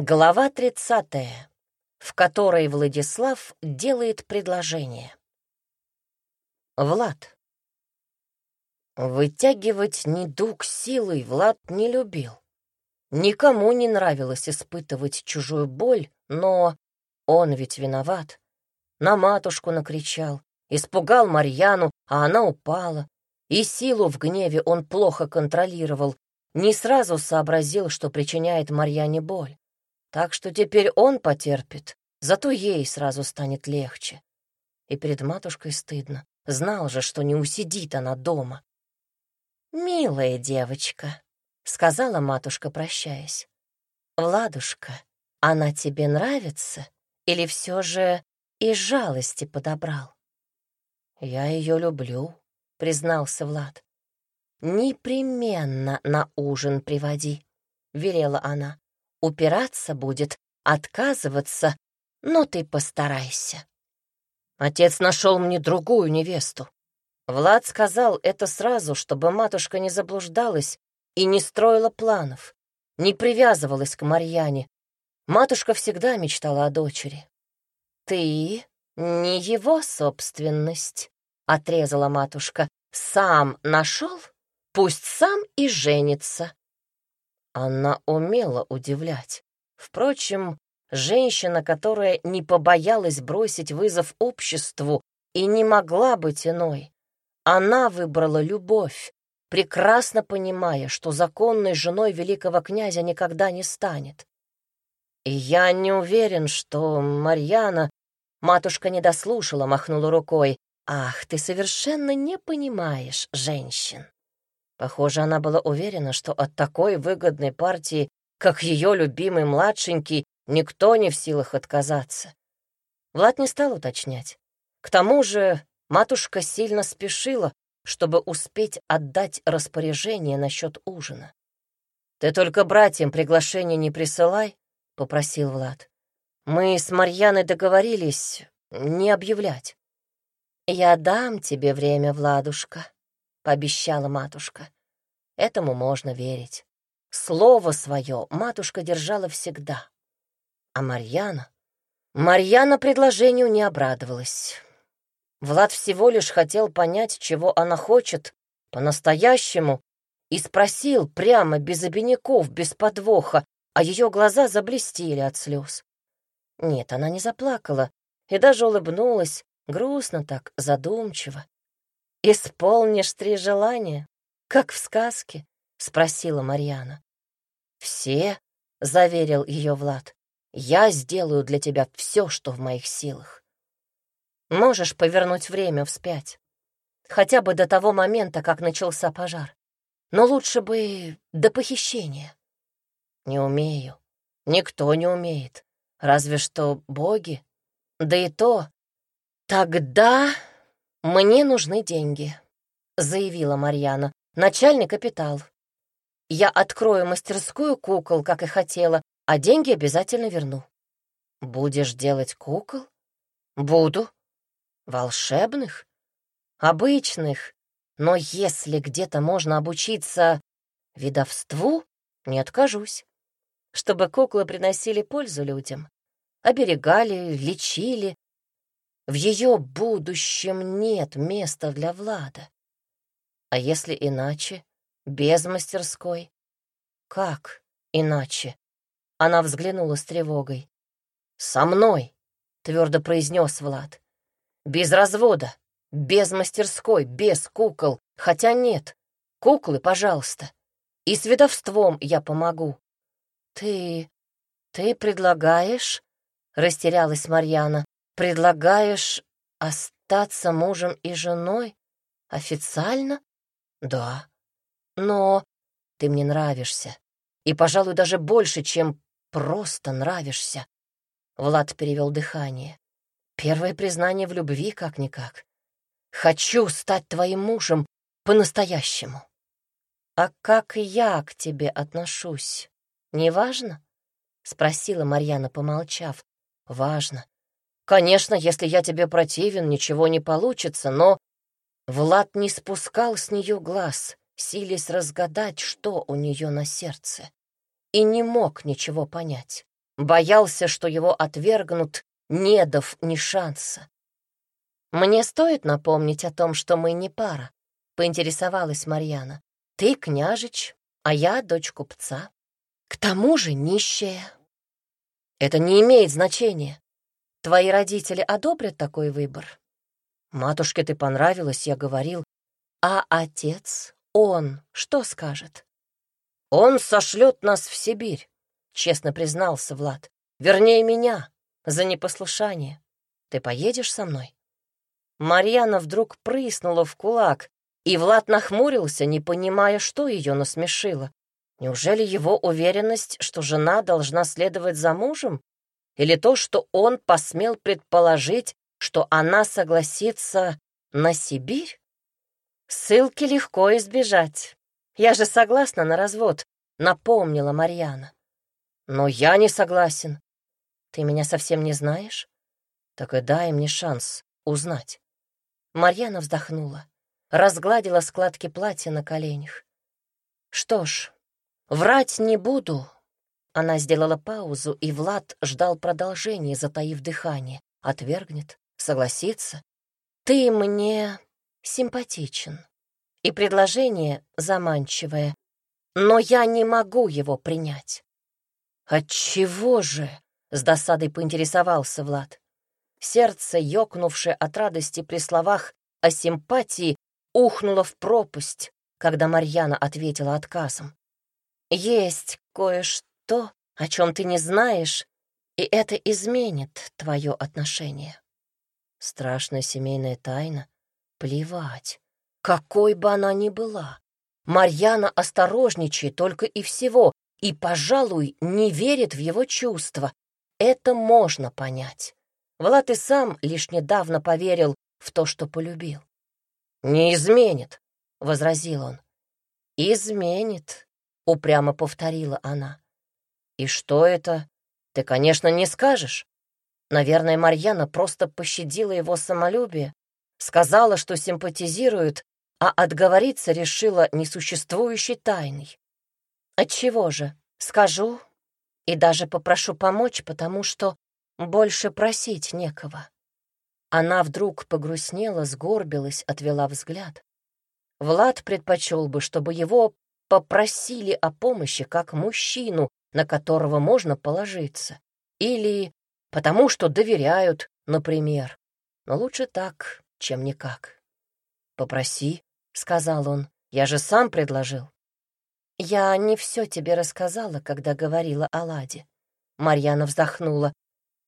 Глава 30, в которой Владислав делает предложение. Влад. Вытягивать недуг силой Влад не любил. Никому не нравилось испытывать чужую боль, но он ведь виноват. На матушку накричал, испугал Марьяну, а она упала. И силу в гневе он плохо контролировал, не сразу сообразил, что причиняет Марьяне боль. Так что теперь он потерпит, зато ей сразу станет легче. И перед матушкой стыдно. Знал же, что не усидит она дома. «Милая девочка», — сказала матушка, прощаясь. «Владушка, она тебе нравится или все же из жалости подобрал?» «Я ее люблю», — признался Влад. «Непременно на ужин приводи», — велела она. Упираться будет, отказываться, но ты постарайся. Отец нашел мне другую невесту. Влад сказал это сразу, чтобы матушка не заблуждалась и не строила планов, не привязывалась к Марьяне. Матушка всегда мечтала о дочери. «Ты не его собственность», — отрезала матушка. «Сам нашел? Пусть сам и женится». Она умела удивлять. Впрочем, женщина, которая не побоялась бросить вызов обществу и не могла быть иной. Она выбрала любовь, прекрасно понимая, что законной женой великого князя никогда не станет. И я не уверен, что Марьяна... Матушка не дослушала, махнула рукой. «Ах, ты совершенно не понимаешь женщин!» Похоже, она была уверена, что от такой выгодной партии, как ее любимый младшенький, никто не в силах отказаться. Влад не стал уточнять. К тому же матушка сильно спешила, чтобы успеть отдать распоряжение насчет ужина. «Ты только братьям приглашение не присылай», — попросил Влад. «Мы с Марьяной договорились не объявлять». «Я дам тебе время, Владушка», — пообещала матушка. Этому можно верить. Слово свое матушка держала всегда. А Марьяна? Марьяна предложению не обрадовалась. Влад всего лишь хотел понять, чего она хочет, по-настоящему, и спросил прямо, без обиняков, без подвоха, а ее глаза заблестели от слез. Нет, она не заплакала и даже улыбнулась, грустно так, задумчиво. «Исполнишь три желания, как в сказке?» — спросила Марьяна. «Все», — заверил ее Влад, — «я сделаю для тебя все, что в моих силах. Можешь повернуть время вспять, хотя бы до того момента, как начался пожар. Но лучше бы до похищения. Не умею. Никто не умеет. Разве что боги. Да и то. Тогда мне нужны деньги, заявила Марьяна. Начальный капитал. Я открою мастерскую кукол, как и хотела, а деньги обязательно верну. Будешь делать кукол? Буду. Волшебных? Обычных. Но если где-то можно обучиться видовству, не откажусь. Чтобы куклы приносили пользу людям, оберегали, лечили. В ее будущем нет места для Влада. А если иначе? Без мастерской? Как иначе? Она взглянула с тревогой. «Со мной!» — твердо произнес Влад. «Без развода, без мастерской, без кукол. Хотя нет, куклы, пожалуйста. И с ведовством я помогу». «Ты... ты предлагаешь...» — растерялась Марьяна. «Предлагаешь остаться мужем и женой? Официально?» «Да, но ты мне нравишься, и, пожалуй, даже больше, чем просто нравишься». Влад перевел дыхание. «Первое признание в любви, как-никак. Хочу стать твоим мужем по-настоящему». «А как я к тебе отношусь, не важно?» — спросила Марьяна, помолчав. «Важно. Конечно, если я тебе противен, ничего не получится, но Влад не спускал с нее глаз, силясь разгадать, что у нее на сердце, и не мог ничего понять. Боялся, что его отвергнут, не дав ни шанса. «Мне стоит напомнить о том, что мы не пара», — поинтересовалась Марьяна. «Ты княжич, а я дочь купца. К тому же нищая». «Это не имеет значения. Твои родители одобрят такой выбор?» «Матушке ты понравилась, я говорил. А отец, он, что скажет?» «Он сошлет нас в Сибирь», — честно признался Влад. «Вернее, меня, за непослушание. Ты поедешь со мной?» Марьяна вдруг прыснула в кулак, и Влад нахмурился, не понимая, что ее насмешило. Неужели его уверенность, что жена должна следовать за мужем? Или то, что он посмел предположить, что она согласится на Сибирь? Ссылки легко избежать. Я же согласна на развод, напомнила Марьяна. Но я не согласен. Ты меня совсем не знаешь? Так и дай мне шанс узнать. Марьяна вздохнула, разгладила складки платья на коленях. «Что ж, врать не буду». Она сделала паузу, и Влад ждал продолжения, затаив дыхание. Отвергнет, согласится. «Ты мне симпатичен, и предложение заманчивое, но я не могу его принять». «Отчего же?» — с досадой поинтересовался Влад. Сердце, ёкнувшее от радости при словах о симпатии, ухнуло в пропасть, когда Марьяна ответила отказом. «Есть кое-что, о чем ты не знаешь, и это изменит твое отношение». Страшная семейная тайна? Плевать. Какой бы она ни была. Марьяна осторожничает только и всего, и, пожалуй, не верит в его чувства. Это можно понять. Влад и сам лишь недавно поверил в то, что полюбил. «Не изменит», — возразил он. «Изменит», — упрямо повторила она. «И что это? Ты, конечно, не скажешь». Наверное, Марьяна просто пощадила его самолюбие, сказала, что симпатизирует, а отговориться решила несуществующей тайной. «Отчего же? Скажу и даже попрошу помочь, потому что больше просить некого. Она вдруг погрустнела, сгорбилась, отвела взгляд. Влад предпочел бы, чтобы его попросили о помощи как мужчину, на которого можно положиться. Или потому что доверяют, например. Но лучше так, чем никак. «Попроси», — сказал он, — «я же сам предложил». «Я не все тебе рассказала, когда говорила о Ладе». Марьяна вздохнула.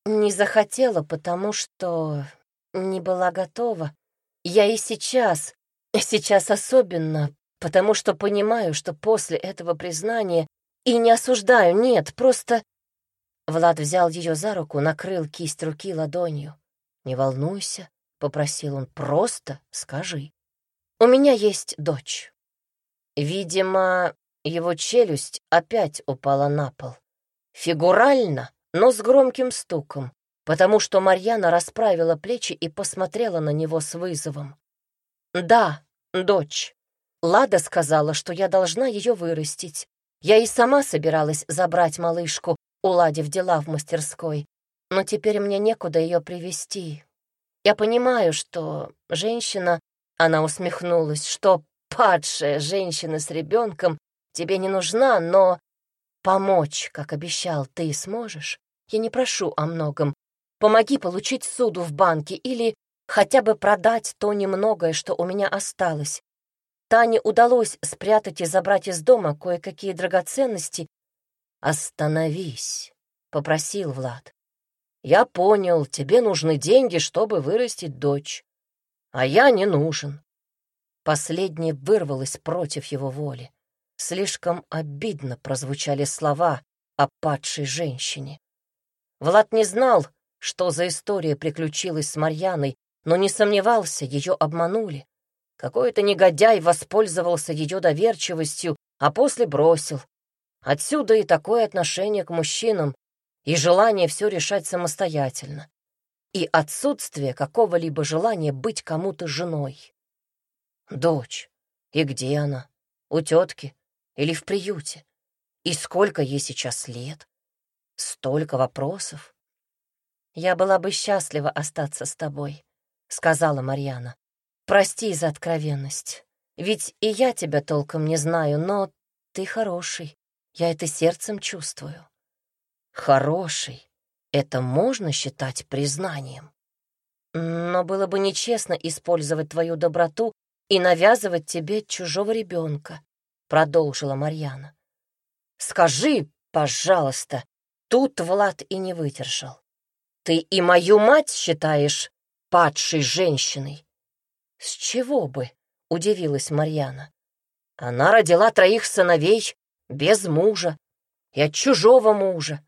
Не захотела, потому что не была готова. Я и сейчас, сейчас особенно, потому что понимаю, что после этого признания и не осуждаю, нет, просто... Влад взял ее за руку, накрыл кисть руки ладонью. «Не волнуйся», — попросил он, — «просто скажи. У меня есть дочь». Видимо, его челюсть опять упала на пол. Фигурально но с громким стуком, потому что Марьяна расправила плечи и посмотрела на него с вызовом. «Да, дочь. Лада сказала, что я должна ее вырастить. Я и сама собиралась забрать малышку, уладив дела в мастерской, но теперь мне некуда ее привести. Я понимаю, что женщина, она усмехнулась, что падшая женщина с ребенком тебе не нужна, но Помочь, как обещал, ты сможешь? Я не прошу о многом. Помоги получить суду в банке или хотя бы продать то немногое, что у меня осталось. Тане удалось спрятать и забрать из дома кое-какие драгоценности. «Остановись», — попросил Влад. «Я понял, тебе нужны деньги, чтобы вырастить дочь. А я не нужен». Последнее вырвалось против его воли. Слишком обидно прозвучали слова о падшей женщине. Влад не знал, что за история приключилась с Марьяной, но не сомневался, ее обманули. Какой-то негодяй воспользовался ее доверчивостью, а после бросил. Отсюда и такое отношение к мужчинам, и желание все решать самостоятельно, и отсутствие какого-либо желания быть кому-то женой. Дочь. И где она? У тетки? или в приюте? И сколько ей сейчас лет? Столько вопросов. «Я была бы счастлива остаться с тобой», — сказала Марьяна. «Прости за откровенность. Ведь и я тебя толком не знаю, но ты хороший. Я это сердцем чувствую». «Хороший? Это можно считать признанием?» «Но было бы нечестно использовать твою доброту и навязывать тебе чужого ребенка», — продолжила Марьяна. «Скажи, пожалуйста», тут Влад и не выдержал. «Ты и мою мать считаешь падшей женщиной?» «С чего бы?» — удивилась Марьяна. «Она родила троих сыновей без мужа и от чужого мужа.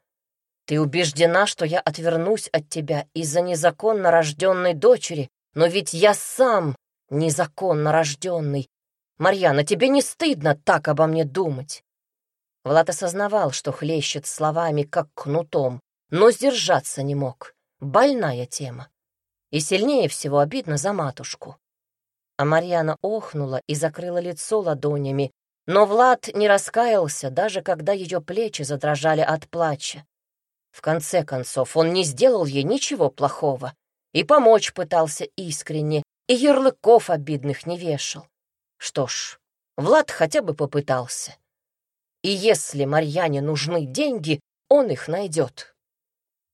Ты убеждена, что я отвернусь от тебя из-за незаконно рожденной дочери, но ведь я сам незаконно рожденный. Марьяна, тебе не стыдно так обо мне думать?» Влад осознавал, что хлещет словами, как кнутом, но сдержаться не мог. Больная тема. И сильнее всего обидно за матушку. А Марьяна охнула и закрыла лицо ладонями, но Влад не раскаялся, даже когда ее плечи задрожали от плача. В конце концов, он не сделал ей ничего плохого и помочь пытался искренне, и ярлыков обидных не вешал. Что ж, Влад хотя бы попытался. И если Марьяне нужны деньги, он их найдет.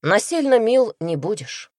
Насильно мил не будешь.